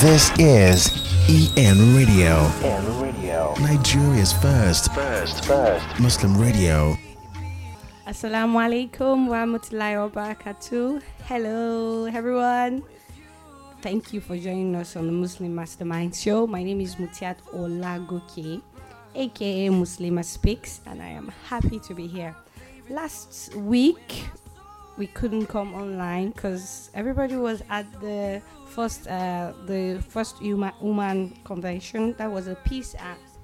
This is EN Radio, EN Radio. Nigeria's first First, first. Muslim radio. Assalamu alaikum wa rahmatullahi wa barakatuh. Hello, everyone. Thank you for joining us on the Muslim Mastermind Show. My name is Mutiat Olagoke, aka Muslima Speaks, and I am happy to be here. Last week, we couldn't come online because everybody was at the first, uh, the first Uma- Uman convention. That was a peace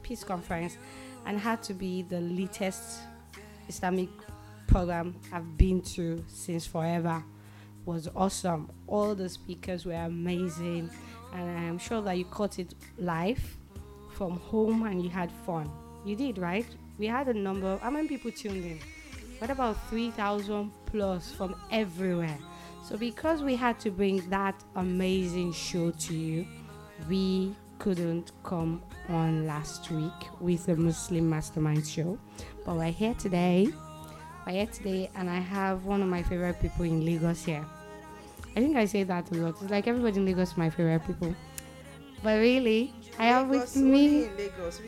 peace conference, and had to be the latest Islamic program I've been to since forever was awesome. All the speakers were amazing, and I'm sure that you caught it live from home and you had fun. You did, right? We had a number. How many people tuned in? What about 3,000 plus from everywhere? So, because we had to bring that amazing show to you, we couldn't come on last week with the Muslim Mastermind show. But we're here today we're here today, and I have one of my favorite people in Lagos here. I think I say that a lot. It's like everybody in Lagos is my favorite people. But really, I have with me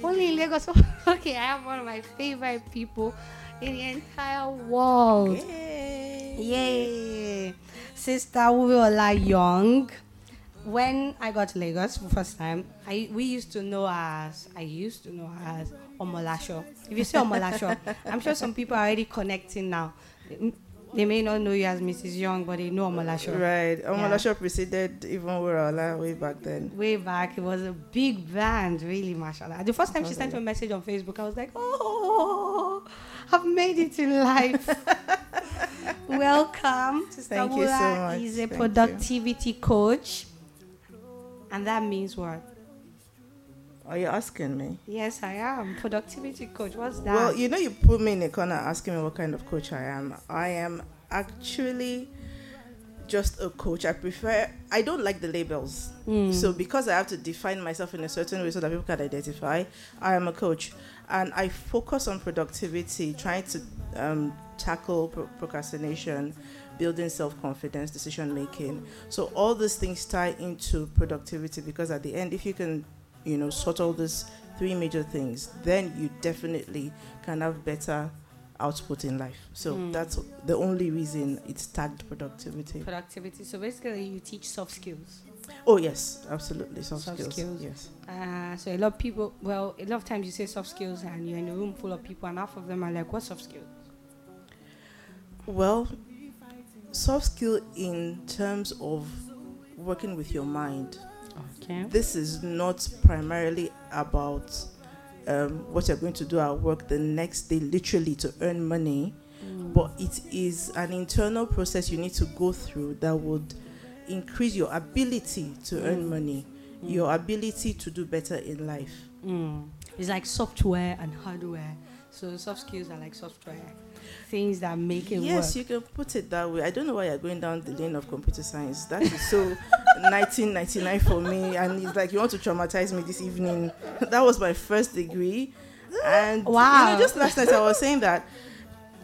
only in Lagos. okay, I have one of my favorite people in the entire world. Yay! Yay! Sister Wiola Young. When I got to Lagos for the first time, I we used to know as I used to know as Omolasho. If you say Omolasho, I'm sure some people are already connecting now. They may not know you as Mrs. Young, but they know Omolasho. Right. Omolasho preceded even Wurala way back then. Way back, it was a big band, really, mashallah. The first time she sent me a message on Facebook, I was like, oh, I've made it in life. Welcome. Sister Thank you so much. is a Thank you. productivity coach. And that means what? Are you asking me? Yes, I am. Productivity coach. What's that? Well, you know, you put me in a corner asking me what kind of coach I am. I am actually just a coach. I prefer, I don't like the labels. Hmm. So, because I have to define myself in a certain way so that people can identify, I am a coach. And I focus on productivity, trying to um, tackle pro- procrastination, building self confidence, decision making. So, all these things tie into productivity because at the end, if you can, you know, sort all these three major things, then you definitely can have better output in life. So, Hmm. that's the only reason it's tagged productivity. productivity. So basically, you teach soft skills. Oh, yes, absolutely. Soft, Soft skills. skills. Yes. Uh, so a lot of people, well, a lot of times you say soft skills and you're in a room full of people, and half of them are like, "What soft skills?" Well, soft skill in terms of working with your mind. Okay. This is not primarily about um, what you're going to do at work the next day, literally to earn money, but it is an internal process you need to go through that would increase your ability to earn Mm. money, your ability to do better in life. Mm. It's like software and hardware. So soft skills are like software, things that make it work. Yes, work. you can put it that way. I don't know why you're going down the lane of computer science. That is so 1999 for me, and it's like you want to traumatize me this evening. That was my first degree, and Wow. you know, just last night I was saying that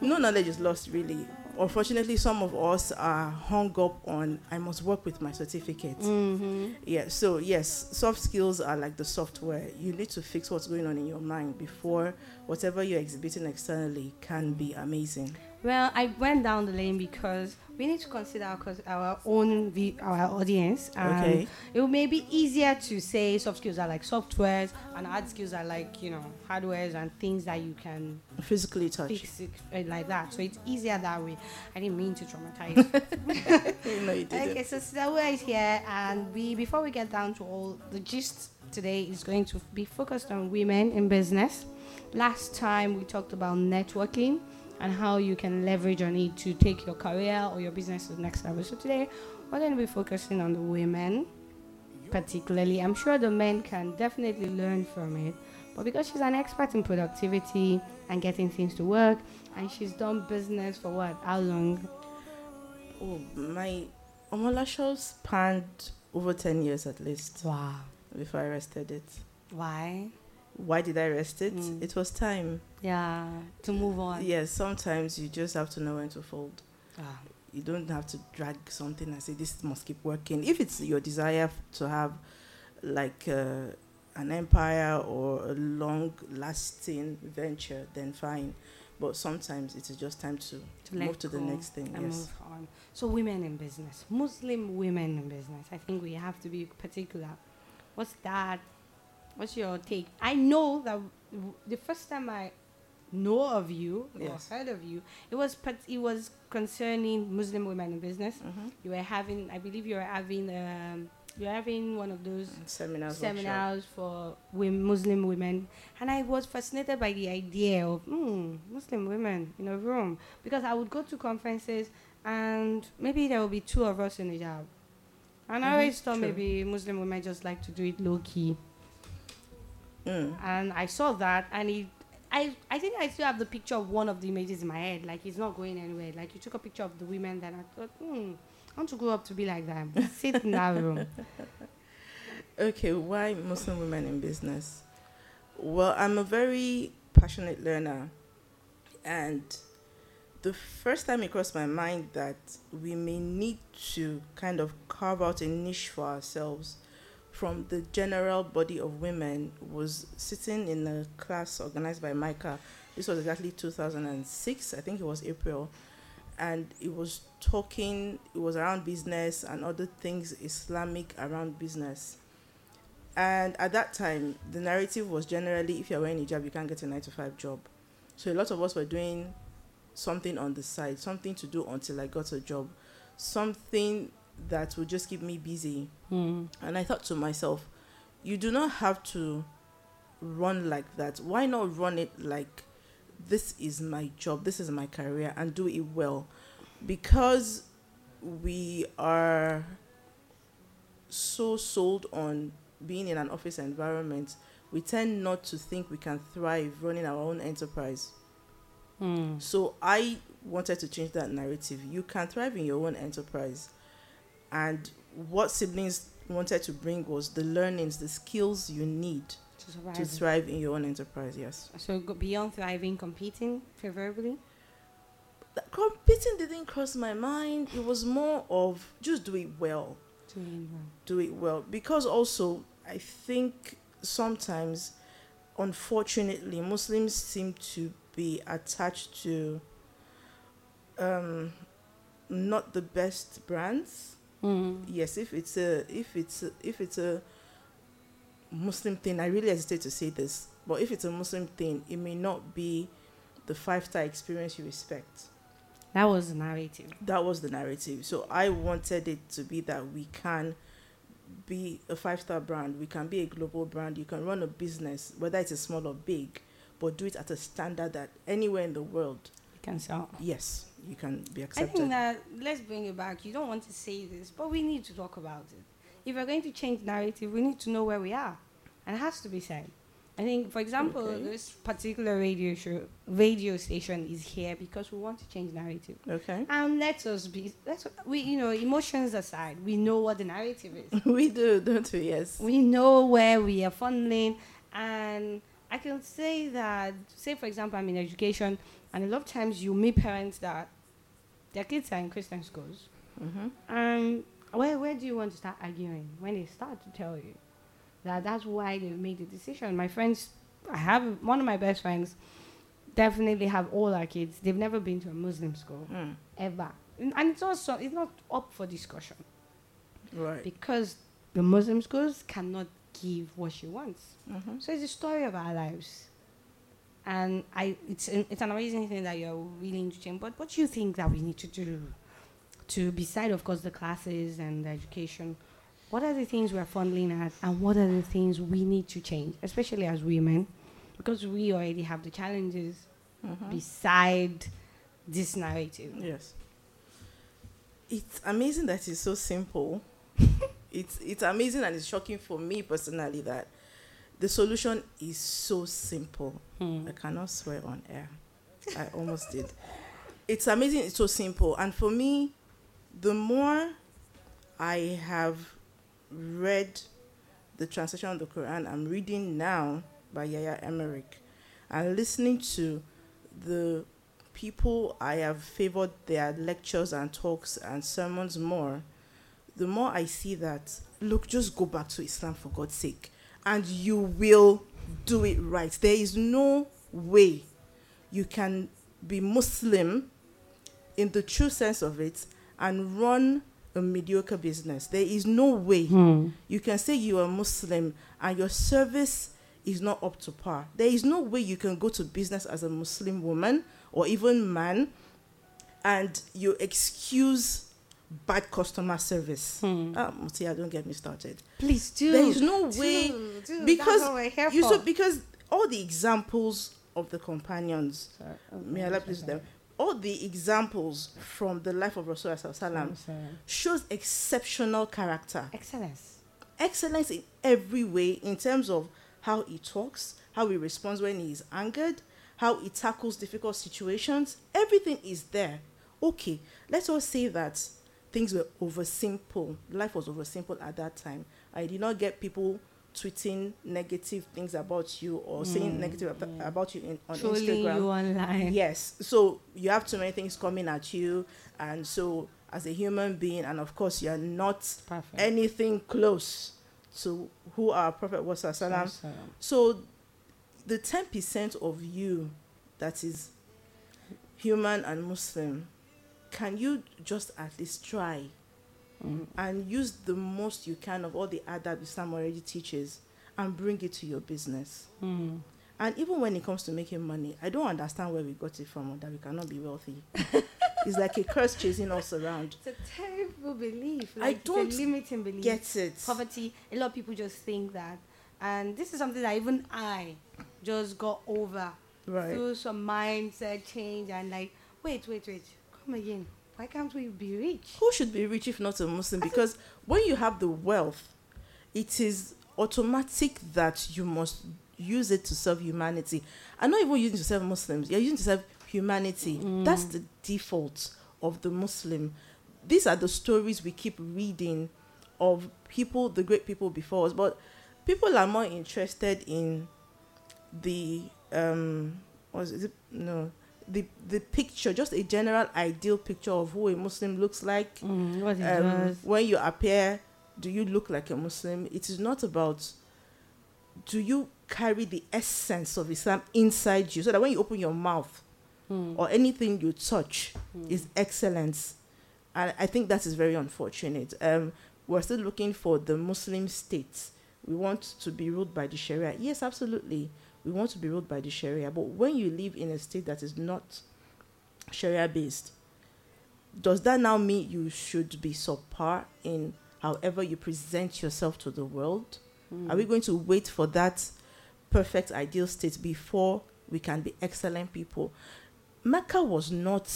no knowledge is lost. Really, unfortunately, some of us are hung up on I must work with my certificate. Mm-hmm. Yeah, so yes, soft skills are like the software. You need to fix what's going on in your mind before whatever you're exhibiting externally can be amazing. Well, I went down the lane because we need to consider our, our own vi- our audience. And Okay. It may be easier to say soft skills are like softwares and hard skills are like you know hardwares and things that you can Physically touch. fix it uh, like that. So it's easier that way. I didn't mean to traumatize. no, you didn't. Okay, so Sidawa is here, and we before we get down to all the gist today is going to be focused on women in business. Last time we talked about networking and how you can leverage on it to take your career or your business to the next level. So today we're going to be focusing on the women, particularly. I'm sure the men can definitely learn from it, but because she's an expert in productivity and getting things to work, and she's done business for what? How long? Oh, my Omolasho spanned over 10 years at least Wow. before I rested it. Why? Why did I rest it? Mm. It was time. Yeah, to move on. Yes, sometimes you just have to know when to fold. Ah, You don't have to drag something and say this must keep working. If it's your desire to have like uh, an empire or a long lasting venture, then fine. But sometimes it is just time to To move to the next thing. Yes. move on. So women in business, Muslim women in business. I think we have to be particular. What's that? What's your take? I know that w- the first time I know of you Yes. or heard of you, it was it was concerning Muslim women in business. Mhm. You were having, I believe, you were having um, you were having one of those Seminars. workshop. seminars for women, Muslim women, and I was fascinated by the idea of mm, Muslim women in a room because I would go to conferences and maybe there would be two of us in the job, and I Mhm, always thought true. maybe Muslim women just like to do it low key, Mm. and I saw that, and it. I, I think I still have the picture of one of the images in my head. Like it's not going anywhere. Like you took a picture of the women, then I thought, hmm, I want to grow up to be like them. Sit in that room. Okay, why Muslim women in business? Well, I'm a very passionate learner, and the first time it crossed my mind that we may need to kind of carve out a niche for ourselves from the general body of women was sitting in a class organized by Micah. This was exactly 2006, I think it was April, and it was talking, it was around business and other things Islamic around business. And at that time, the narrative was generally if you're wearing hijab, you can't get a nine to five job. So a lot of us were doing something on the side, something to do until I got a job, something that would just keep me busy. Hmm. And I thought to myself, you do not have to run like that. Why not run it like this is my job, this is my career, and do it well? Because we are so sold on being in an office environment, we tend not to think we can thrive running our own enterprise. Hmm. So I wanted to change that narrative. You can thrive in your own enterprise. And what siblings wanted to bring was the learnings, the skills you need To survive. to thrive in your own enterprise. Yes. So beyond thriving, competing favorably. That competing didn't cross my mind. It was more of just do it well. Doing well. do it well because also i think sometimes unfortunately muslims seem to be attached to um not the best brands Mm. yes if it's a if it's a, if it's a muslim thing i really hesitate to say this but if it's a muslim thing it may not be the five star experience you expect That was the narrative. that was the narrative. So I wanted it to be that we can be a five star brand, we can be a global brand, you can run a business, whether it's a small or big, but do it at a standard that anywhere in the world, You can sell. yes, you can be I accepted. think that let's bring it back. You don't want to say this, but we need to talk about it. If we're going to change narrative, we need to know where we are, and it has to be said. I think, for example, Okay. this particular radio show, radio station is here because we want to change narrative. okay. And let us be. Let's we you know emotions aside, we know what the narrative is. we do, don't we? Yes. we know where we are funneling and i can say that say for example i'm in education and a lot of times you meet parents that their kids are in christian schools Mm-hmm. um where, where do you want to start arguing when they start to tell you that that's why they made the decision my friends i have one of my best friends definitely have all our kids they've never been to a muslim school Mm. ever and it's also it's not up for discussion Right. because the Muslim schools cannot give what she wants. Mm-hmm. So it's the story of our lives. And I, it's, an, it's an amazing thing that you're willing to change. But what do you think that we need to do to, beside, of course, the classes and the education, what are the things we're funneling at and what are the things we need to change, especially as women? Because we already have the challenges Mm-hmm. beside this narrative. Yes. It's amazing that it's so simple. it's it's amazing and it's shocking for me personally that the solution is so simple. Hmm. I cannot swear on air. I almost did. It's amazing, it's so simple. And for me, the more I have read the translation of the Quran, I'm reading now by Yahiya Emerick and listening to the people I have favored their lectures and talks and sermons more, the more I see that look, just go back to Islam for God's sake, and you will do it right. There is no way you can be Muslim in the true sense of it and run a mediocre business. There is no way hmm. you can say you are Muslim and your service is not up to par. There is no way you can go to business as a Muslim woman or even man and you excuse bad customer service. Ah, Mutia, don't get me started. Please do. There is no Do, way do. because That's what we're here you so because all the examples of the companions, Sorry. Oh, may Allah please them, all the examples from the life of Rasulullah Sallam shows exceptional character, Excellence. excellence in every way in terms of how he talks, how he responds when he is angered, how he tackles difficult situations. Everything is there. Okay, let's all say that things were over simple. Life was over simple at that time. I did not get people tweeting negative things about you or saying mm. negative ab- about you in, on Trolling Instagram. you online. Yes. So you have too many things coming at you, and so as a human being, and of course you're not Perfect. anything close to who our Prophet was. Awesome. So the ten percent of you that is human and Muslim, can you just at least try Mm. and use the most you can of all the adab Islam already teaches and bring it to your business? Mm. And even when it comes to making money, I don't understand where we got it from or that we cannot be wealthy. it's like a curse chasing us around. It's a terrible belief. Like, it's don't a limiting belief. Get it? poverty. A lot of people just think that, and this is something that even I just got over Right. through some mindset change and like, wait, wait, wait, come again. Why can't we be rich? Who should be rich if not a Muslim? Because when you have the wealth, it is automatic that you must use it to serve humanity. And not even using to serve Muslims, you're using to serve humanity. That's the default of the Muslim. These are the stories we keep reading of people, the great people before us. But people are more interested in the um was it no the the picture just a general ideal picture of who a muslim looks like. Mm, what um, when you appear do you look like a muslim? It is not about do you carry the essence of islam inside you? So that when you open your mouth Mm. or anything you touch is excellence. And i think that is very unfortunate. Um we're still looking for the muslim states. We want to be ruled by the sharia. Yes absolutely we want to be ruled by the sharia but when you live in a state that is not sharia based does that now mean you should be subpar in however you present yourself to the world? Are we going to wait for that perfect ideal state before we can be excellent people? Mecca was not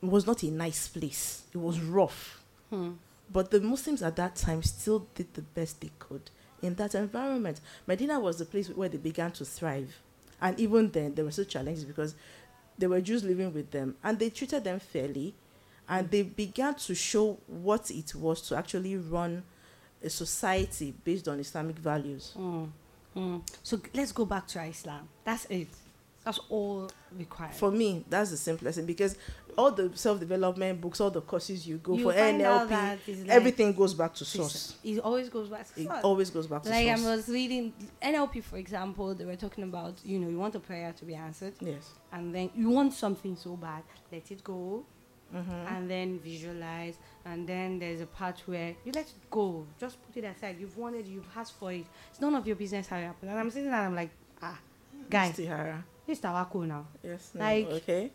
was not a nice place. It was rough. Hmm. but the Muslims at that time still did the best they could in that environment. Medina was the place where they began to thrive. And even then, there were still challenges because there were Jews living with them and they treated them fairly. And they began to show what it was to actually run a society based on Islamic values. Mm. Mm. So let's go back to Islam. That's it. That's all required. For me, that's the simplest thing because all the self development books, all the courses you go You for NLP, like- everything goes back to source. It always goes back to It source. always goes back to like I was reading NLP, for example, they were talking about, you know, you want a prayer to be answered, yes. and then you want something so bad, let it go, hmm and then visualize, and then there's a part where you let it go, just put it aside. You've wanted, you've asked for it. It's none of your business how it happened. And I'm sitting there, I'm like, ah, guy, Istihara. This is Tawakkul now. Yes. No, Like- okay.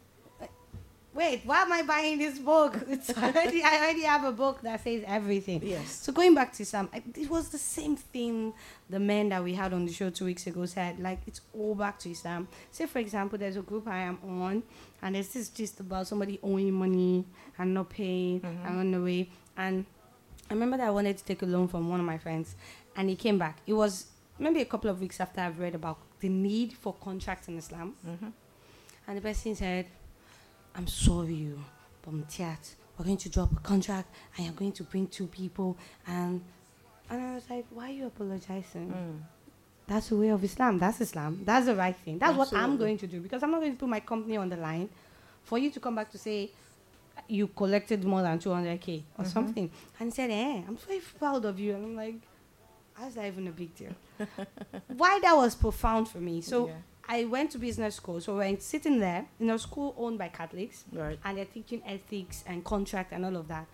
Wait, why am I buying this book? It's already, I already have a book that says everything. Yes. So going back to Islam, I- it was the same thing the men that we had on the show two weeks ago said. Like it's all back to Islam. Say for example, there's a group I am on, and there's this just about somebody owing money and not paying Mhm. and on the way. And I remember that I wanted to take a loan from one of my friends, and he came back. It was maybe a couple of weeks after I've read about the need for contracts in Islam. Mm-hmm. And the person said, I'm sorry, you, but Mutiat, we're going to drop a contract and you're going to bring two people. And and I was like, why are you apologizing? Mm. That's the way of Islam. That's Islam. That's the right thing. That's what I'm going to do because I'm not going to put my company on the line for you to come back to say, you collected more than 200k or Mhm. something. And he said, eh, I'm very proud of you. And I'm like, how's that even a big deal? Why that was profound for me. So Yeah. I went to business school. So we're sitting there in a school owned by Catholics Right. and they're teaching ethics and contract and all of that.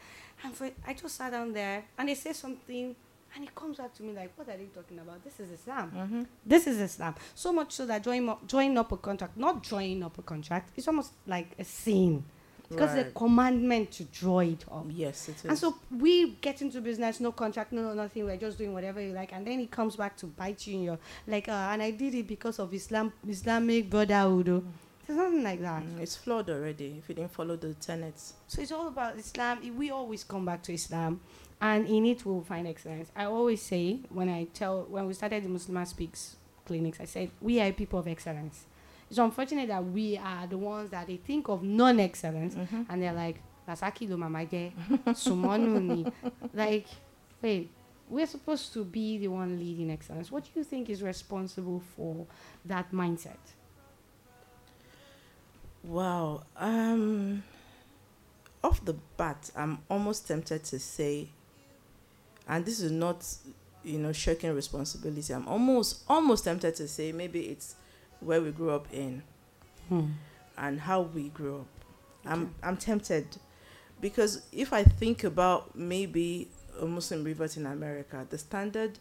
And for, I just sat down there and they say something and it comes back to me like, what are they talking about? This is Islam. Mm-hmm. This is Islam. So much so that joining up, joining up a contract, not joining up a contract, it's almost like a sin. Because Right. the commandment to draw it up. Yes, it is. And so we get into business, no contract, no nothing. We're just doing whatever you like, and then it comes back to bite you in your like. Uh, and I did it because of Islam, Islamic brotherhood. oh. There's nothing like that. Mm, it's flawed already if you didn't follow the tenets. So it's all about Islam. We always come back to Islam, and in it we'll find excellence. I always say when I tell when we started the Muslim Speaks clinics, I said we are people of excellence. It's unfortunate that we are the ones that they think of non-excellence, Mm-hmm. and they're like, "Nasaki lo mamaje, sumonu ni." Like, wait, we're supposed to be the one leading excellence. What do you think is responsible for that mindset? Wow. Um, off the bat, I'm almost tempted to say, and this is not, you know, shirking responsibility. I'm almost almost tempted to say maybe it's where we grew up in and how we grew up. I'm I'm tempted because if I think about maybe a Muslim revert in America, the standard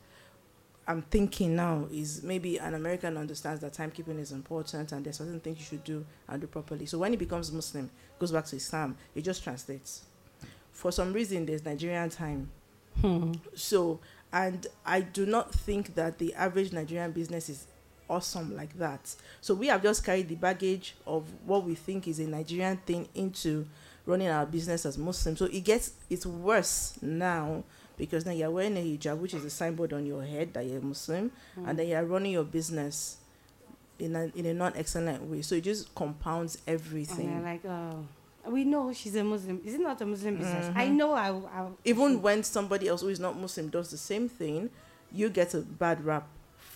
I'm thinking now is maybe an American understands that timekeeping is important and there's certain things you should do and do properly. So when he becomes Muslim, goes back to Islam, it just translates. For some reason, there's Nigerian time. Hmm. So, and I do not think that the average Nigerian business is awesome like that. So we have just carried the baggage of what we think is a Nigerian thing into running our business as Muslims. So it gets it's worse now because now you're wearing a hijab, which is a signboard on your head that you're Muslim, and then you're running your business in a in a non excellent way. So it just compounds everything. like, oh, we know she's a Muslim. Is it not a Muslim business? I Mhm. know I, I Even when somebody else who is not Muslim does the same thing, you get a bad rap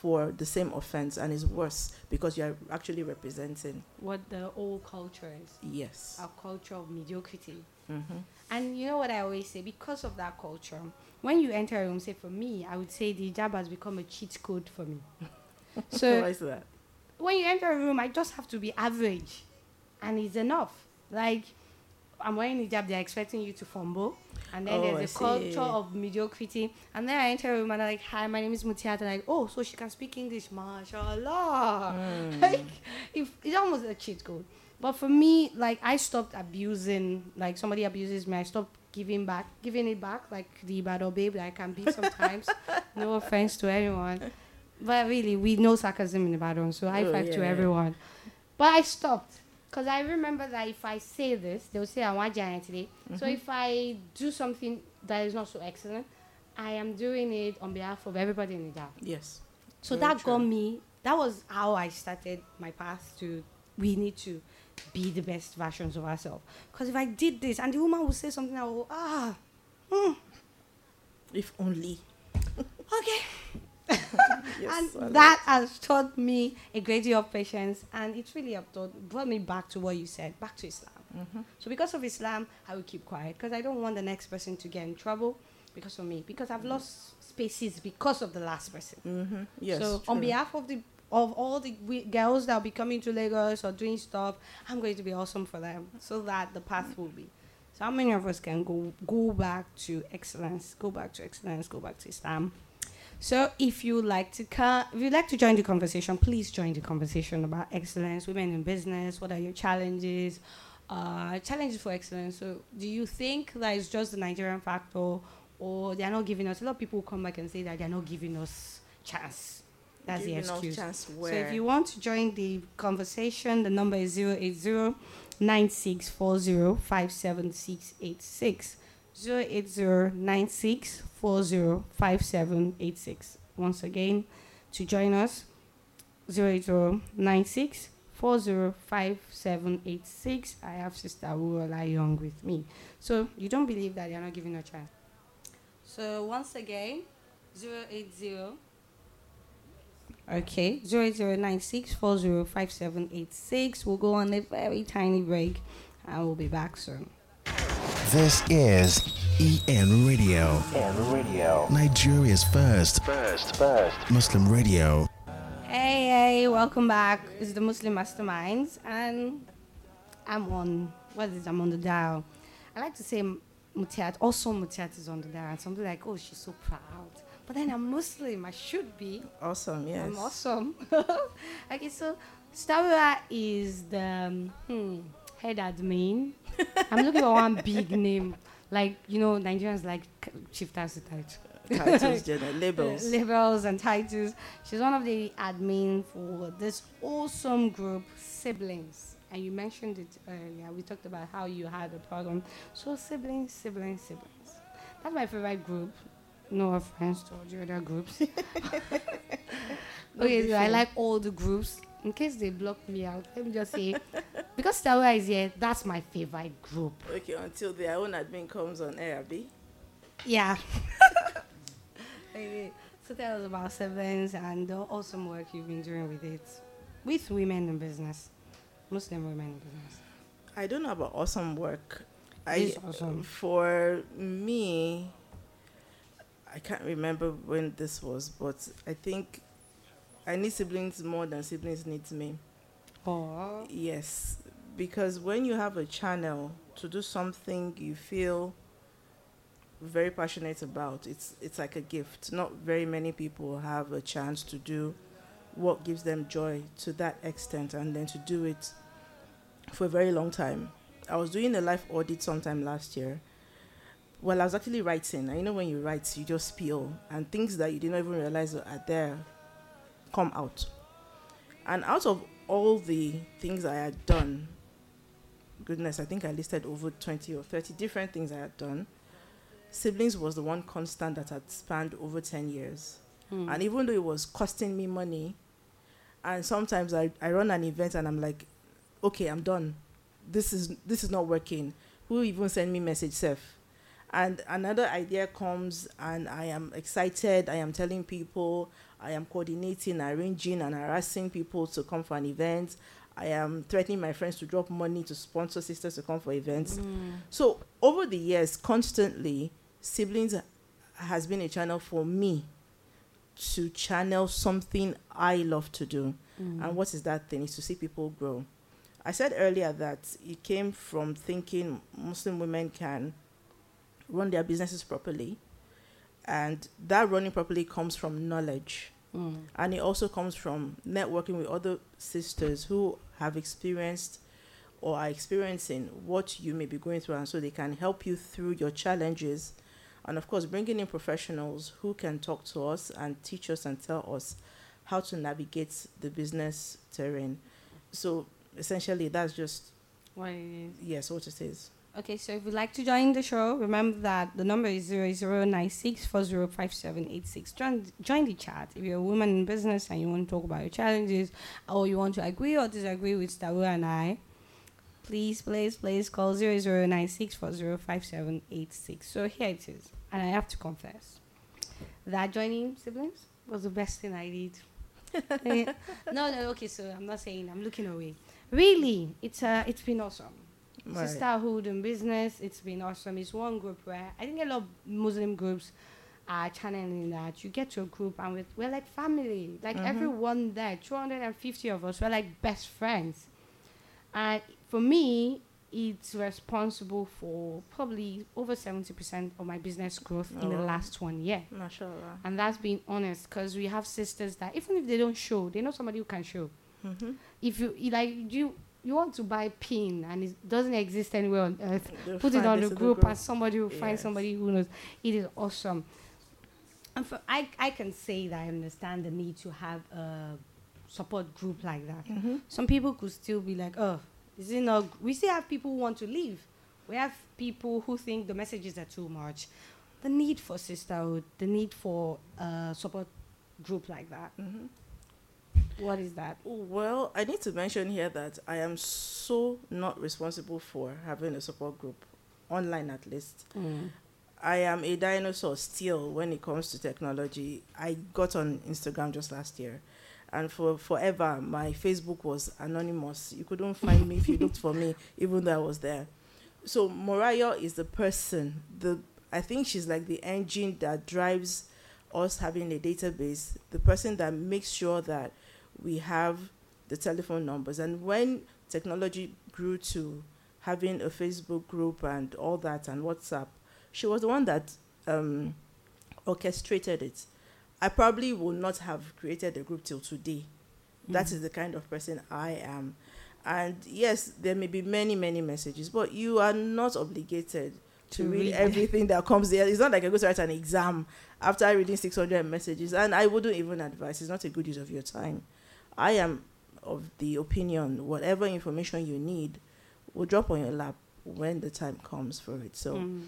for the same offense and it's worse because you're actually representing. what the old culture is. Yes. Our culture of mediocrity. Mm-hmm. And you know what I always say? Because of that culture, when you enter a room, say for me, I would say the hijab has become a cheat code for me. Why so is that? when you enter a room, I just have to be average, and it's enough. Like I'm wearing hijab, they're expecting you to fumble, and then Oh, I there's a culture of mediocrity. And then I enter a room and I'm like, "Hi, my name is Mutiat," and like, "Oh, so she can speak English, mashallah." Mm. like if it's almost a cheat code. But for me, like I stopped abusing. Like somebody abuses me, I stopped giving back, giving it back. Like the battle babe that I can be sometimes. no offense to anyone, but really we know sarcasm in the battle, so high Oh, five to everyone. But I stopped because I remember that if I say this, they'll say I want giant today. So Mhm. if I do something that is not so excellent, I am doing it on behalf of everybody in the job. Yes. So Very that got me. That was how I started my path to. We need to be the best versions of ourselves. Because if I did this, and the woman would say something, I will ah, If only. okay. Yes. And that has taught me a great deal of patience, and it really have taught, brought me back to what you said, back to Islam. Mhm. So because of Islam, I will keep quiet because I don't want the next person to get in trouble because of me. Because I've lost spaces because of the last person. Mhm. Yes. so on behalf of the of all the we- girls that will be coming to Lagos or doing stuff, I'm going to be awesome for them so that the path will be. So how many of us can go go back to excellence, go back to excellence, go back to Islam? So if you like to come, if you like to join the conversation, please join the conversation about excellence, women in business. What are your challenges? Uh, challenges for excellence. So do you think that it's just the Nigerian factor, or they are not giving us? A lot of people come back and say that they are not giving us chance. That's Giving the excuse. chance So if you want to join the conversation, the number is 080 9640 57686. 080 9640 5786. Once again, to join us, 080 9640 5786. I have Sister Urola Young with me. So you don't believe that you're not giving a chance. So once again, 080 Okay, 0096405786. We'll go on a very tiny break and we'll be back soon. This is EN Radio, EN radio. Nigeria's first First. First. Muslim radio. Hey, hey, welcome back. It's the Muslim Masterminds, and I'm on, what is it? I'm on the dial. I like to say Mutiat, also Mutiat is on the dial, and somebody like, oh, she's so proud. But then I'm Muslim, I should be. Awesome, yes. I'm awesome. okay, so Stawa is the hmm, head admin. I'm looking for one big name. Like, you know, Nigerians like k- Chief Tasitite. Titles, general, labels. labels and titles. She's one of the admin for this awesome group, Siblings. And you mentioned it earlier. We talked about how you had a problem. So siblings, siblings, siblings. That's my favorite group. No offense to all the other groups. okay, so I like all the groups. In case they block me out, let me just say, because Stawa is here, that's my favorite group. Okay, until their own admin comes on air. Yeah. okay. So tell us about siblings and the awesome work you've been doing with it, with women in business, Muslim women in business. I don't know about awesome work. It's I, awesome. For me, I can't remember when this was, but I think I need siblings more than siblings need me. Oh, Yes, because when you have a channel to do something you feel very passionate about, it's it's like a gift. Not very many people have a chance to do what gives them joy to that extent and then to do it for a very long time. I was doing a life audit sometime last year. Well, I was actually writing. And you know when you write, you just spill and things that you didn't even realize are there come out. And out of all the things I had done, goodness, I think I listed over 20 or 30 different things I had done. Siblings was the one constant that had spanned over 10 years. Hmm. And even though it was costing me money, and sometimes I, I run an event and I'm like, okay, I'm done. This is this is not working. Who even send me message self? And another idea comes and I am excited. I am telling people, I am coordinating, arranging and harassing people to come for an event. I am threatening my friends to drop money to sponsor sisters to come for events. Hmm. So over the years, constantly, siblings has been a channel for me to channel something I love to do. Hmm. And what is that thing? Is to see people grow. I said earlier that it came from thinking Muslim women can run their businesses properly. And that running properly comes from knowledge. Hmm. And it also comes from networking with other sisters who have experienced or are experiencing what you may be going through, and so they can help you through your challenges. And of course, bringing in professionals who can talk to us and teach us and tell us how to navigate the business terrain. So essentially, that's just is. yes, what it is. Okay, so if you'd like to join the show, remember that the number is 0096405786. Join, join the chat. If you're a woman in business and you want to talk about your challenges or you want to agree or disagree with Stawu and I, please, please, please call 0096405786. So here it is. And I have to confess that joining siblings was the best thing I did. Eh, no, no, okay, so I'm not saying I'm looking away. Really, it's uh, it's been awesome Right. sisterhood in business. It's been awesome. It's one group where I think a lot of Muslim groups are channeling that. You get to a group and we're, we're like family. Like Mhm. everyone there, 250 of us, we're like best friends. And for me, it's responsible for probably over 70% of my business growth in the Oh. last one year. Mashallah. And that's being honest because we have sisters that even if they don't show, they know somebody who can show Mm-hmm. if you you like you you want to buy pin and it doesn't exist anywhere on earth put it on the group, and somebody will find somebody who knows. It is awesome. And for, I, I can say that i understand the need to have a support group like that. Mm-hmm. some people could still be like oh is it not we still have people who want to leave. We have people who think the messages are too much. The need for sisterhood the need for a support group like that. Mm-hmm. What is that Well, I need to mention here that I am so not responsible for having a support group, online at least. Mm. I am a dinosaur still when it comes to technology. I got on Instagram just last year, and for forever my Facebook was anonymous. You couldn't find me if you looked for me, even though I was there. so Mariah is the person. The I think she's like the engine that drives us having a database. The person that makes sure that we have the telephone numbers. And when technology grew to having a Facebook group and all that and WhatsApp, she was the one that um, orchestrated it. I probably would not have created a group till today. That Mm. is the kind of person I am. And yes, there may be many, many messages, but you are not obligated to, To read, read. everything that comes there. It's not like I go to write an exam after reading 600 messages. And I wouldn't even advise, it's not a good use of your time. I am of the opinion whatever information you need will drop on your lap when the time comes for it. So, Mm.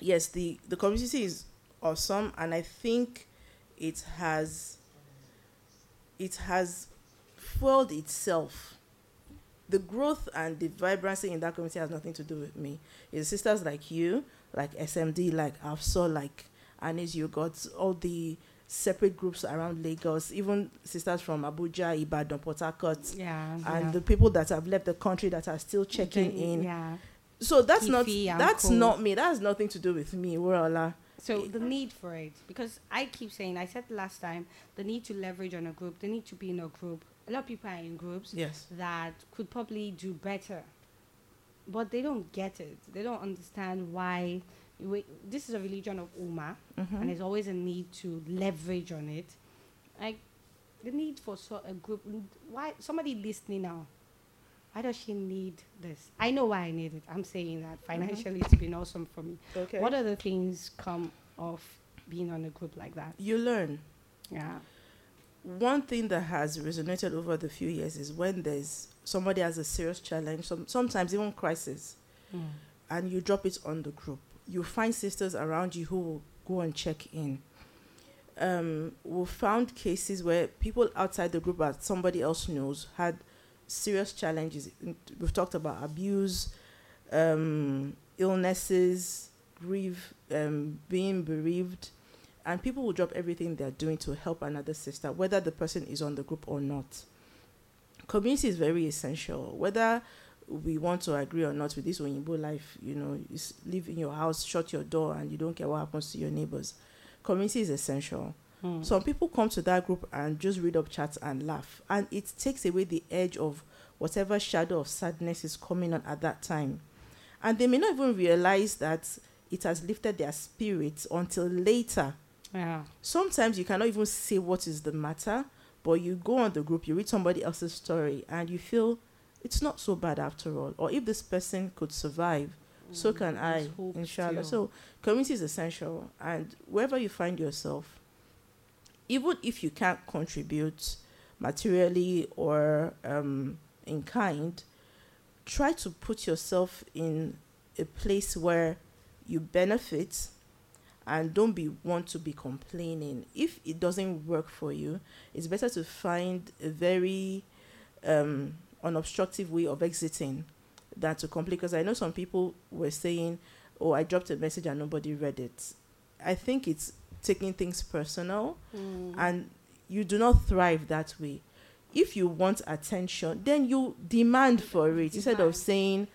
yes, the, the community is awesome. And I think it has it has fueled itself. The growth and the vibrancy in that community has nothing to do with me. It's sisters like you, like SMD, like AFSO, like Anis, you got all the separate groups around Lagos, even sisters from Abuja, Ibadan, Port Harcourt, Yeah. and yeah. the people that have left the country that are still checking in. Yeah. So that's not Kifi and that's not me. That has nothing to do with me. We're So the need for it, because I keep saying, I said last time, the need to leverage on a group, the need to be in a group. A lot of people are in groups yes. that could probably do better, but they don't get it. They don't understand why. We- This is a religion of Ummah, Mm-hmm. and there's always a need to leverage on it. Like the need for so a group. Why somebody listening now? Why does she need this? I know why I need it. I'm saying that financially, it's been awesome for me. Okay. What other things come of being on a group like that? you learn. Yeah. one thing that has resonated over the few years is when there's somebody has a serious challenge, some, sometimes even crisis, and you drop it on the group. You find sisters around you who will go and check in. Um, we found cases where people outside the group that somebody else knows had serious challenges. We've talked about abuse, um, illnesses, grief, um, being bereaved, and people will drop everything they're doing to help another sister, whether the person is on the group or not. Community is very essential, whether we want to agree or not with this Oyinbo life. You know, you live in your house, shut your door, and you don't care what happens to your neighbors. Community is essential. Mm. Some people come to that group and just read up chats and laugh, and it takes away the edge of whatever shadow of sadness is coming on at that time. And they may not even realize that it has lifted their spirits until later. Yeah. Sometimes you cannot even say what is the matter, but you go on the group, you read somebody else's story, and you feel it's not so bad after all. Or if this person could survive, so can I, inshallah. still. So community is essential, and wherever you find yourself, even if you can't contribute materially or um, in kind, try to put yourself in a place where you benefit and don't be want to be complaining if it doesn't work for you it's better to find a very um, unobstructive way of exiting than to complain because i know some people were saying oh i dropped a message and nobody read it. I think it's taking things personal Mm. and you do not thrive that way. If you want attention then you demand for it. Instead of saying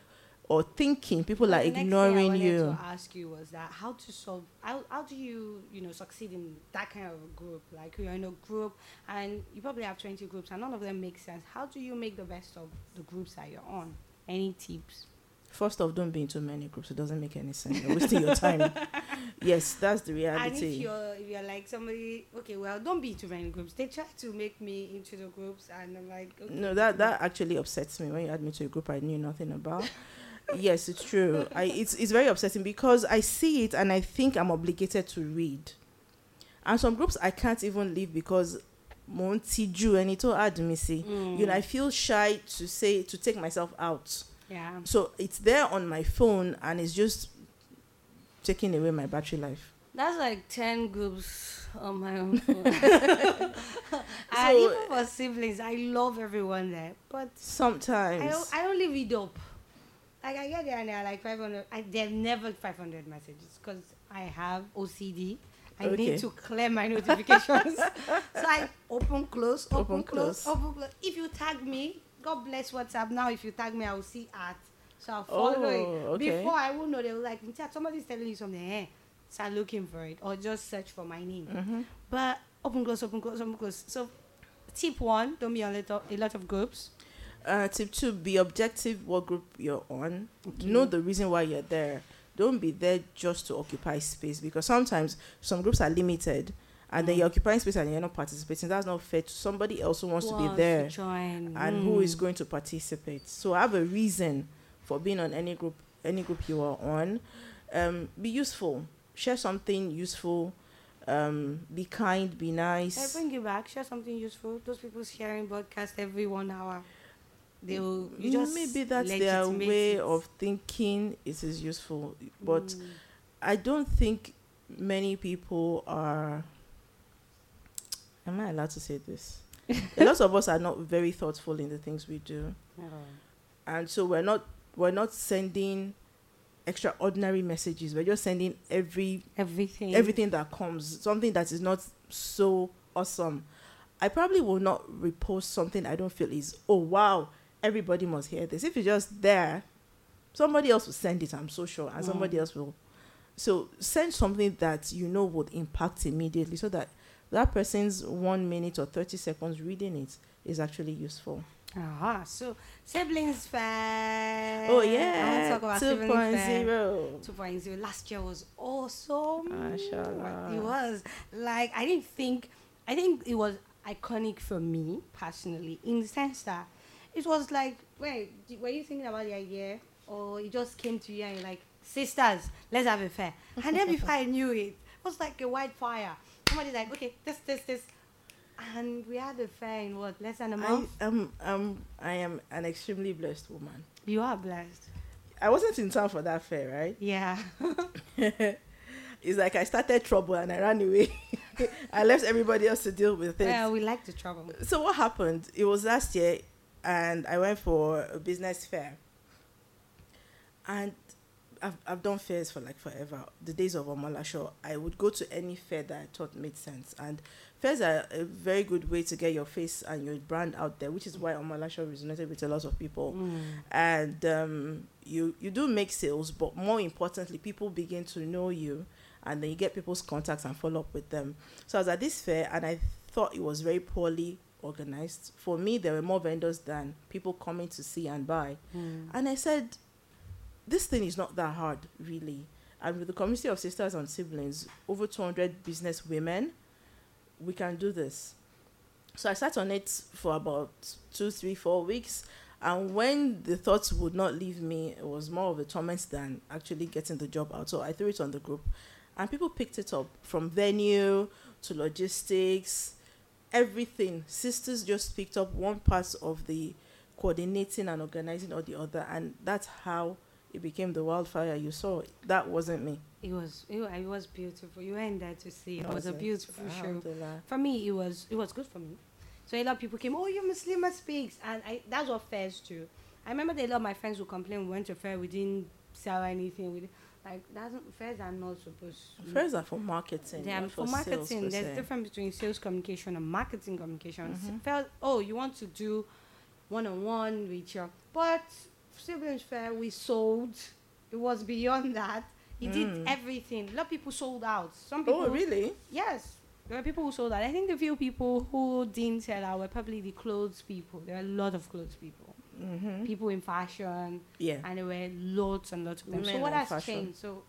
or thinking people But are the next thing I ignoring you To ask you was that how to solve how, how do you you know succeed in that kind of group like you're in a group and you probably have 20 groups and none of them make sense how do you make the best of the groups that you're on any tips First off, don't be in too many groups. It doesn't make any sense. You're wasting your time. yes, that's the reality. and if you're if you're like somebody okay well don't be in too many groups they try to make me into the groups and i'm like okay, No, that that actually upsets me when you add me to a group I knew nothing about. yes, it's true. I it's it's very upsetting because I see it and I think I'm obligated to read. And some groups I can't even leave because Monty Jew and it add me see. You know, I feel shy to say to take myself out. yeah So it's there on my phone and it's just taking away my battery life. That's like 10 groups on my own phone. and So- even for siblings, I love everyone there. But Sometimes I, don't, I only read up. Like, I get there and they're like 500. I, they're never 500 messages because I have OCD. I Okay. need to clear my notifications. so I open, close, open, Open, close, close. open, close. If you tag me, God bless WhatsApp. Now, if you tag me, I will see at So I'll follow it. Oh, okay. Before I will know, they were like, "Ntia, somebody's telling you something, eh? Start looking for it or just search for my name. Mm-hmm. But open close, open close, open close. So tip one, don't be on a lot of, a lot of groups. Uh, tip two: Be objective. What group you're on. Okay. Know the reason why you're there. Don't be there just to occupy space because sometimes some groups are limited, and then Mm. you're occupying space and you're not participating. That's not fair to somebody else who wants to be there join. and who is Mm. going to participate. So have a reason for being on any group, any group you are on. Um, be useful. Share something useful. Um, be kind. Be I nice. bring you back. Share something useful. Those people sharing broadcast every one hour. They'll you just Maybe that's their way it. of thinking. It is useful, but Mm. I don't think many people are. Am I allowed to say this? a lot of us are not very thoughtful in the things we do, Oh. and so we're not we're not sending extraordinary messages. We're just sending every everything. everything that comes, something that is not so awesome. I probably will not repost something I don't feel is oh wow everybody must hear this. If it's just there, somebody else will send it. I'm so sure, and somebody Mm. else will. So send something that you know would impact immediately, so that that person's one minute or thirty seconds reading it is actually useful. Ah, so siblings fair. oh I want to yeah, talk about two siblings point fair. zero. 2.0 last year was awesome. Mashallah. It was like I didn't think I think it was iconic for me personally in the sense that it was like wait were you thinking about the idea or it just came to you and you're like sisters let's have a fair and then before I knew it it was like a wildfire somebody's like okay this this this and we had a fair in what less than a month I, am um, I am an extremely blessed woman. you are blessed I wasn't in town for that fair, right? yeah it's like I started trouble and I ran away. I left everybody else to deal with it. yeah we like the trouble So what happened? It was last year, and I went for a business fair. And I've I've done fairs for like forever. The days of Omalasho, I would go to any fair that I thought made sense. And fairs are a very good way to get your face and your brand out there, which is why Omalasho resonated with a lot of people Mm. and um, you you do make sales, but more importantly, people begin to know you, and then you get people's contacts and follow up with them. So I was at this fair, and I thought it was very poorly organized. For me, there were more vendors than people coming to see and buy, Mm. and I said, this thing is not that hard, really. And with the community of sisters and siblings, over 200 business women, we can do this. So I sat on it for about two, three, four weeks. And when the thoughts would not leave me, it was more of a torment than actually getting the job out. So I threw it on the group. And people picked it up from venue to logistics, everything. Sisters just picked up one part of the coordinating and organizing or the other. And that's how it became the wildfire you saw. That wasn't me. It was it, it was beautiful. You weren't there to see. It That was a it. beautiful show. For me, it was it was good for me. So a lot of people came. Oh, you Muslima speaks, and I that's what fairs do. I remember that a lot of my friends would complain. We went to fair, we didn't sell anything. We didn't- like not- fairs are not supposed. to Fairs are for marketing. they are not for marketing. There's se. difference between sales communication and marketing communication. Mhm. Fair, oh, you want to do one on one with your but siblings fair we sold. It was beyond that. He did Mm. everything. A lot of people sold out. Some people Oh, really? Yes, there were people who sold out. I think the few people who didn't sell out were probably the clothes people. There were a lot of clothes people, Mm-hmm. people in fashion, Yeah. and there were lots and lots of them. so what has fashion. changed? So,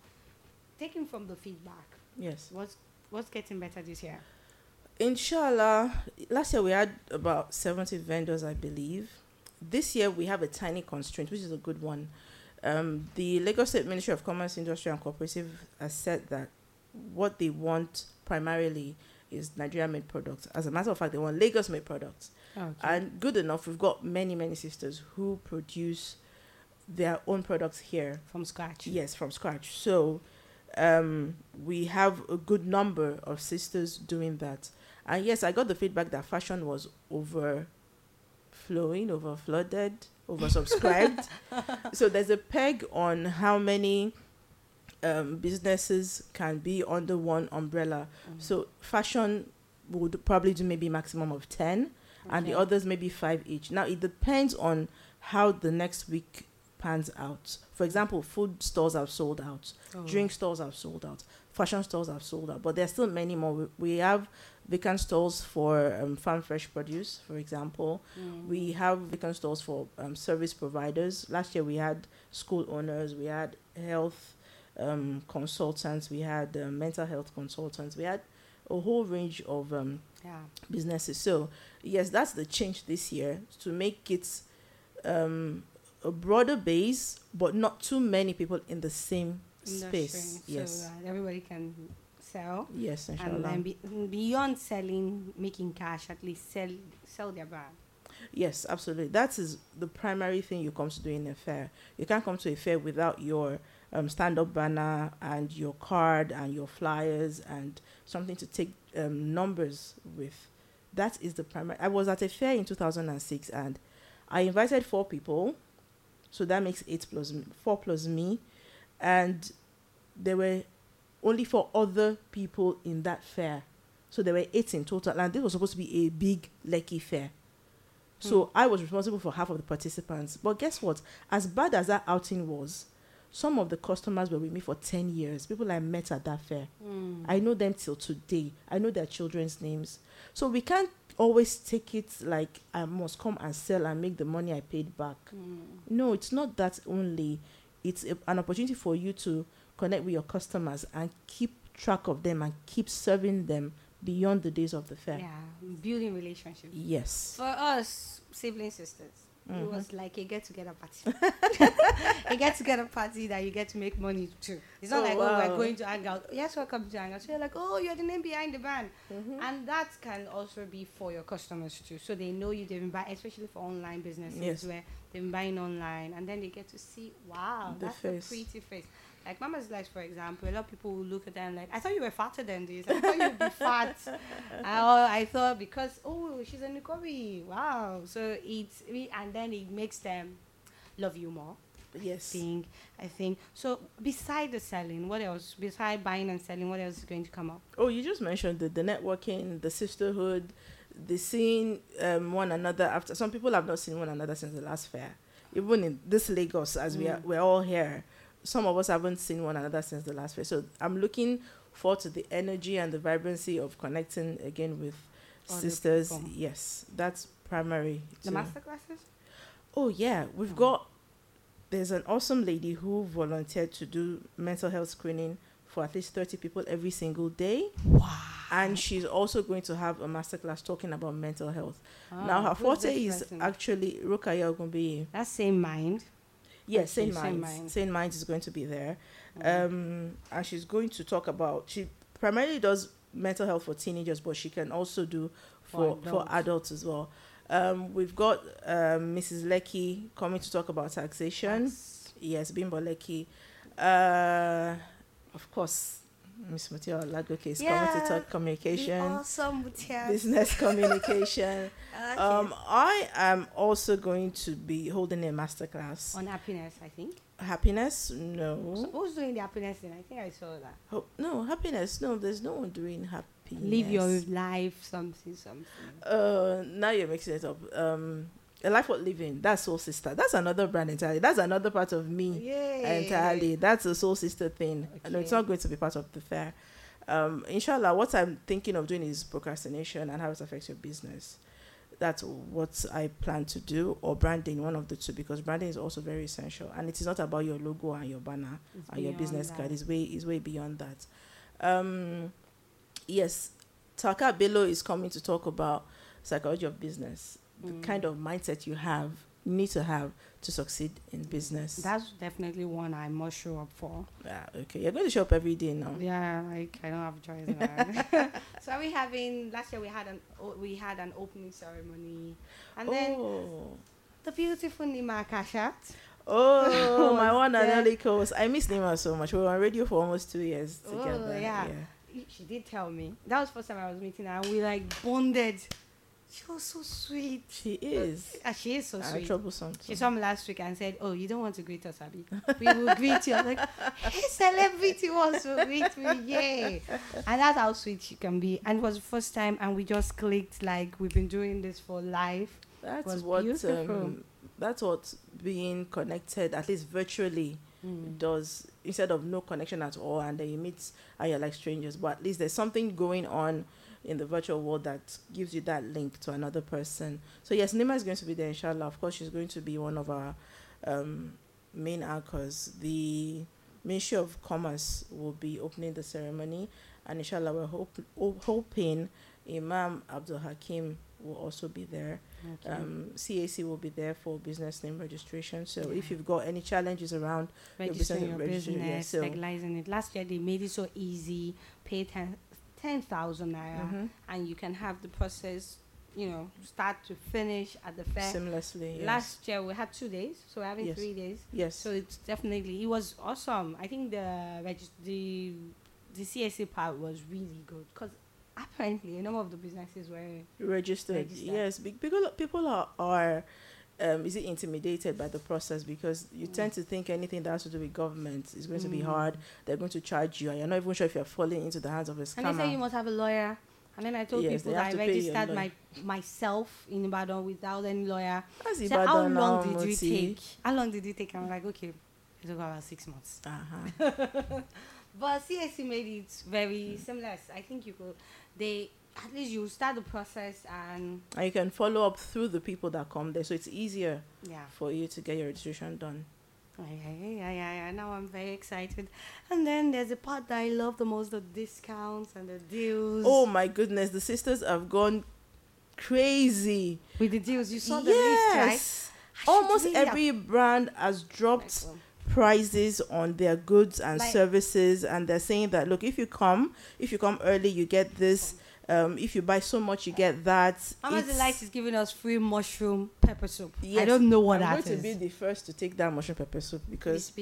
taking from the feedback, Yes. what's what's getting better this year? Inshallah, last year we had about 70 vendors, I believe. This year we have a tiny constraint, which is a good one. Um, the Lagos State Ministry of Commerce, Industry and Cooperative has said that what they want primarily is Nigeria made products. As a matter of fact, they want Lagos made products. And good enough, we've got many, many sisters who produce their own products here from scratch. Yes, from scratch. So um, we have a good number of sisters doing that. And yes, I got the feedback that fashion was overflowing, over flooded, oversubscribed. so there's a peg on how many um, businesses can be under one umbrella. Mm. So fashion would probably do maybe maximum of 10 and the others maybe five each. Now it depends on how the next week pans out. For example, food stores have sold out, Oh. drink stores have sold out, fashion stores have sold out, but there's still many more. We, we have vacant stores for um, farm fresh produce, for example. Mm. We have vacant stores for um, service providers. Last year we had school owners, we had health um, consultants, we had uh, mental health consultants, we had a whole range of um, yeah. businesses. So yes, that's the change this year to make it um, a broader base, but not too many people in the same Industry. space. yes, So uh, everybody can sell. yes, And then be, beyond selling, making cash, at least sell sell their brand. Yes, absolutely. That is the primary thing you come to do in a fair. You can't come to a fair without your um, stand-up banner and your card and your flyers and something to take um, numbers with. That is the primary. I was at a fair in 2006 and I invited four people, so that makes eight plus me, four plus me, and there were only four other people in that fair, so there were eight in total. And this was supposed to be a big Lekki fair. So I was responsible for half of the participants. But guess what? As bad as that outing was, some of the customers were with me for 10 years. People I met at that fair. Mm. I know them till today. I know their children's names. So we can't always take it like I must come and sell and make the money I paid back. Mm. No, it's not that only. It's a, an opportunity for you to connect with your customers and keep track of them and keep serving them beyond the days of the fair. Yeah, building relationships. Yes. For us, sibling sisters, it Mhm. was like a get together party. a get together party that you get to make money too. It's not Oh, like, oh, we're going to hang out. Yes, welcome to hang out. So you're like, oh, you're the name behind the band. Mm-hmm. And that can also be for your customers too. So they know you, they've been buying, especially for online businesses Yes. where they've been buying online and then they get to see, wow, The that's face. a pretty face. Like Mama's Life, for example, a lot of people will look at them like, I thought you were fatter than this. I thought you'd be fat. I, I thought because, oh, she's a Nukobi. Wow. So it's, and then it makes them love you more Yes. thing, I think. So beside the selling, what else? Beside buying and selling, what else is going to come up? Oh, you just mentioned the, the networking, the sisterhood, the seeing um, one another after. Some people have not seen one another since the last fair. Even in this Lagos, as we are, Mm. we're all here, some of us haven't seen one another since the last fair. So I'm looking forward to the energy and the vibrancy of connecting again with sisters. Yes, that's primary. The master classes? Oh yeah, we've Oh. got. There's an awesome lady who volunteered to do mental health screening for at least thirty people every single day, Wow. and she's also going to have a masterclass talking about mental health. Ah, now her forte is actually actually Rukaya Ogunbiyi. that same mind. Yes, Saint Minds. Saint Minds is going to be there, Mm. um, and she's going to talk about. She primarily does mental health for teenagers, but she can also do for For for adults. adults as well. Um, we've got um, Mrs. Lecky coming to talk about taxation. That's- Yes, Bimbo Lecky. Uh, of course, Miss Mutiat Lagoke is coming to Yeah, talk communication, awesome business communication. Okay. Um, I am also going to be holding a masterclass. on happiness, I think. Happiness? So No. who's doing the happiness thing? I think I saw that. Ho- no, happiness. No, there's no one doing happiness. Live your life, something, something. Uh, now you're mixing it up. Um, a life worth living. That's Soul Sister. That's another brand entirely. That's another part of me. Yeah. entirely. That's a soul sister thing. And it's not going to be part of the fair. Um, inshallah, what I'm thinking of doing is procrastination and how it affects your business. That's what I plan to do, or branding, one of the two, because branding is also very essential. And it is not about your logo and your banner It's and your business that. card. It's way, is way beyond that. Um, yes, Taka Bello is coming to talk about psychology of business, the Mm. kind of mindset you have, need to have to succeed in business. That's definitely one I must show up for. Yeah, okay. You're going to show up every day now. Yeah, like I don't have a choice. so are we having last year we had an o- we had an opening ceremony, and then oh, the beautiful Nima Kashat. oh my one and only course. I miss Nima so much. We were on radio for almost two years together. Oh, together. yeah. She did tell me that was the first time I was meeting her, and we like bonded. She was so sweet. She is. Ah, she is so sweet. troublesome. She too. saw me last week and said, "Oh, you don't want to greet us, Abby? We will greet you." I was like, "Hey, celebrity wants to greet me, yay!" And that's how sweet she can be. And it was the first time, and we just clicked like we've been doing this for life. That's what um, that's what being connected, at least virtually, Mm. does instead of no connection at all and then you meet and you're like strangers but at least there's something going on in the virtual world that gives you that link to another person so yes nima is going to be there inshallah of course she's going to be one of our um, main anchors the ministry of commerce will be opening the ceremony and inshallah we're hope, ho- hoping imam abdul hakim will also be there Okay. um, CAC will be there for business name registration. So Yeah. if you've got any challenges around your registering business- your register- yeah, business, so- legalizing it. Last year they made it so easy. Pay ten ten thousand naira, Mhm. and you can have the process, you know, start to finish at the fair. seamlessly, yes. Last year we had two days, so we're having Yes. three days. yes, So it's definitely it was awesome. I think the regis- the the CAC part was really good because apparently a number of the businesses were registered. registered. Yes, be- people people are are um, is it intimidated by the process because you Mm. tend to think anything that has to do with government is going to be Mm. hard. They're going to charge you, and you're not even sure if you're falling into the hands of a scammer. And they say you must have a lawyer. And then I told Yes, people that I to pay your registered my myself in Ibadan without any lawyer. So Ibadan how long did you take? How long did you take? I'm like, okay, it took about six months. Uh-huh. But CAC made it very seamless. I think you could, they, at least you start the process and, and you can follow up through the people that come there, so it's easier yeah. for you to get your registration done. Yeah, yeah, yeah, yeah. Now I'm very excited. And then there's a part that I love the most the discounts and the deals. Oh my goodness, the sisters have gone crazy. with the deals. You saw the list, right? yes. Almost really every brand has dropped prices on their goods and Like- services and they're saying that look if you come if you come early you get this um if you buy so much you get that Amazon It's- Light is giving us free mushroom pepper soup. I don't know what I'm that going is. to be the first to take that mushroom pepper soup because.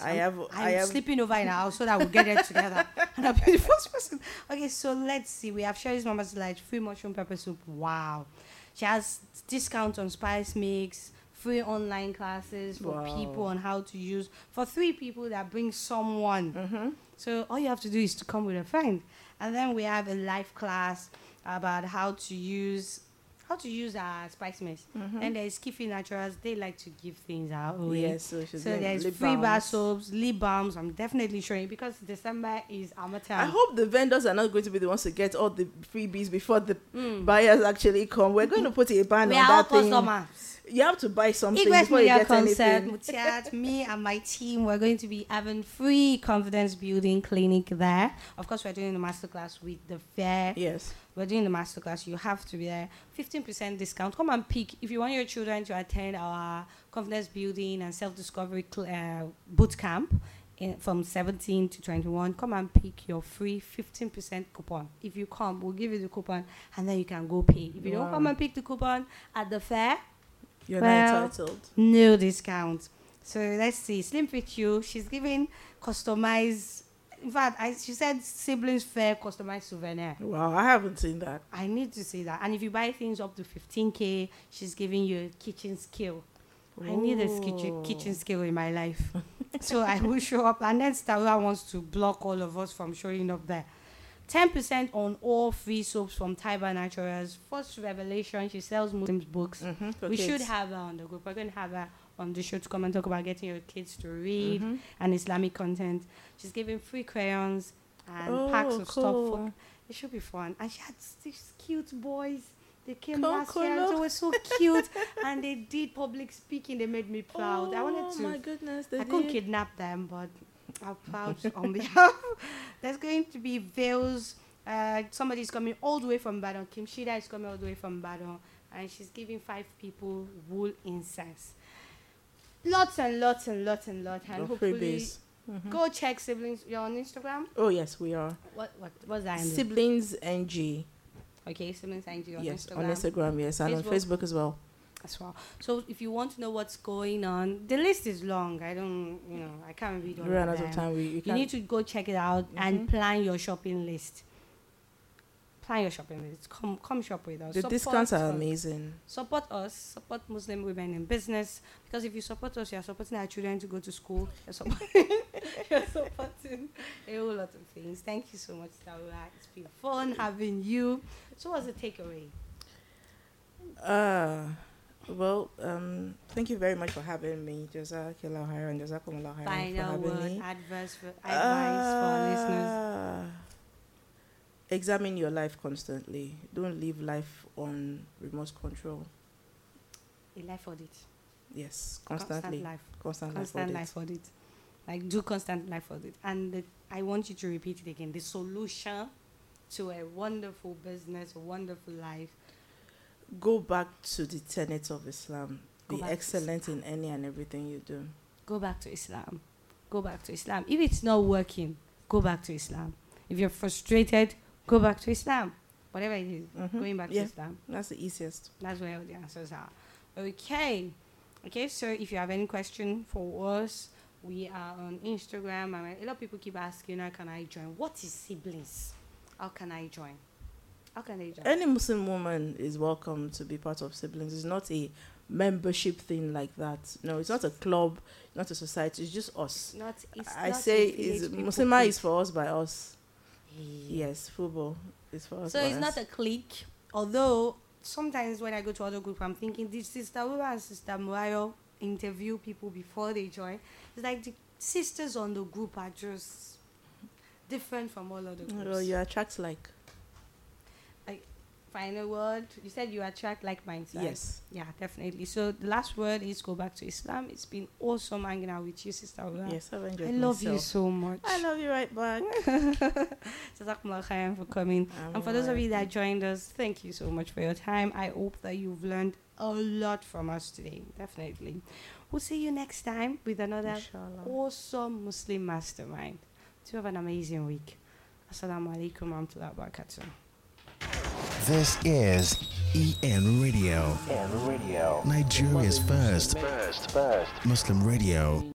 I I'm- have I'm I have sleeping over in our house so that we'll get it together. and I'll be the first person. Okay, so let's see. We have Sherry's Mama's Light, free mushroom pepper soup. Wow. She has discounts on spice mix, free online classes for Wow. people on how to use. For three people that bring someone. Mhm. So all you have to do is to come with a friend. And then we have a live class about how to use how to use our spice mix. Mhm. And there's Skiffy Naturals. They like to give things out. away. yes so So there's free bar soaps, lip balms. I'm definitely showing because December is our time. I hope the vendors are not going to be the ones to get all the freebies before the Mm. buyers actually come. We're going to put a ban we on are that thing. customers. You have to buy something Igwes before you Media get Concert. Mutiat, me and my team, we're going to be having free confidence building clinic there. Of course, we're doing the masterclass with the fair. Yes. We're doing the masterclass. You have to be there. 15% discount. Come and pick. If you want your children to attend our confidence building and self discovery cl- uh, boot camp in, from 17 to 21, come and pick your free 15% coupon. If you come, we'll give you the coupon and then you can go pay. If you don't come and pick the coupon at the fair, You're Well, not entitled. no discount. So let's see. Slim Fit You, she's giving customized. In fact, I, she said siblings fair customized souvenir. Wow, I haven't seen that. I need to see that. And if you buy things up to 15k, she's giving you a kitchen skill. I need a kitchen, Ooh. kitchen skill in my life. so I will show up. And then Starua wants to block all of us from showing up there. 10% on all free soaps from Taiba Naturals. First Revelation, she sells Muslims books. Mm-hmm. we should have her on the group. We're going to have her on the show to come and talk about getting your kids to read Mhm. and Islamic content. She's giving free crayons and packs Oh, of stuff. For, it should be fun. And she had these cute boys. They came Cool, last year and they were so cute. and they did public speaking. They made me proud. I wanted to. Oh to. my goodness, I couldn't kidnap them, but I'm proud on behalf. There's going to be veils. Uh, somebody's coming all the way from Badon. Kim Shida is coming all the way from Badon, and she's giving five people wool incense. Lots and lots and lots and lots, and Of hopefully freebies. Mhm. go check siblings. You're on Instagram. Oh yes, we are. What what what's that? Siblings NG. okay, siblings IG on Yes, Instagram. on Instagram, yes, and on Facebook. Facebook as well. as well. So if you want to know what's going on, the list is long. I don't, you know, I can't read all We ran of out them. of time. We you, You need to go check it out and Mhm. plan your shopping list. Plan your shopping list. Come, come shop with us. The Support discounts are us. amazing. Support us. Support Muslim women in business. Because if you support us, you're supporting our children to go to school. You're supporting, you're supporting a whole lot of things. Thank you so much. It's been fun having you. So, what's the takeaway? Uh, Well, um, thank you very much for having me. Jazakallah khairan, jazakumullah for having word, me. advice for, advice for our listeners. Examine your life constantly. Don't live life on remote control. A life audit. Yes, Constant constantly. life. Constant, Constant life. life audit. Like do constant life audit. And the, I want you to repeat it again. The solution to a wonderful business, a wonderful life. Go back to the tenets of Islam. Go Be excellent in any and everything you do. Go back to Islam. Go back to Islam. If it's not working, go back to Islam. If you're frustrated, go back to Islam. Whatever it is, Mhm. going back Yeah. to Islam. That's the easiest. That's where all the answers are. Okay. Okay, so if you have any question for us, we are on Instagram. And a lot of people keep asking, how can I join? What is siblings? How can I join? How can they join? Any Muslim woman is welcome to be part of siblings. It's not a membership thing like that. No, it's not a club, not a society. It's just us. not, I not say is Muslima is for us by us. Yes, football is for us. So it's us. not a clique. Although sometimes when I go to other group, I'm thinking this sister Wiwa and sister Murayo interview people before they join. It's like the sisters on the group are just different from all other groups. Well, you attract like Final word. You said you attract like minds. right? yes. Yeah, definitely. So the last word is go back to Islam. It's been awesome hanging out with you, sister. Yes, I've enjoyed I love you so much. I love you right back. Jazakumullah khairan for coming. And for those of you that joined us, thank you so much for your time. I hope that you've learned a lot from us today. Definitely. We'll see you next time with another Inshallah. awesome Muslim mastermind. To have an amazing week. Assalamu alaikum wa rahmatullahi wa barakatuh. This is EN Radio, And radio. Nigeria's first First. First. Muslim radio.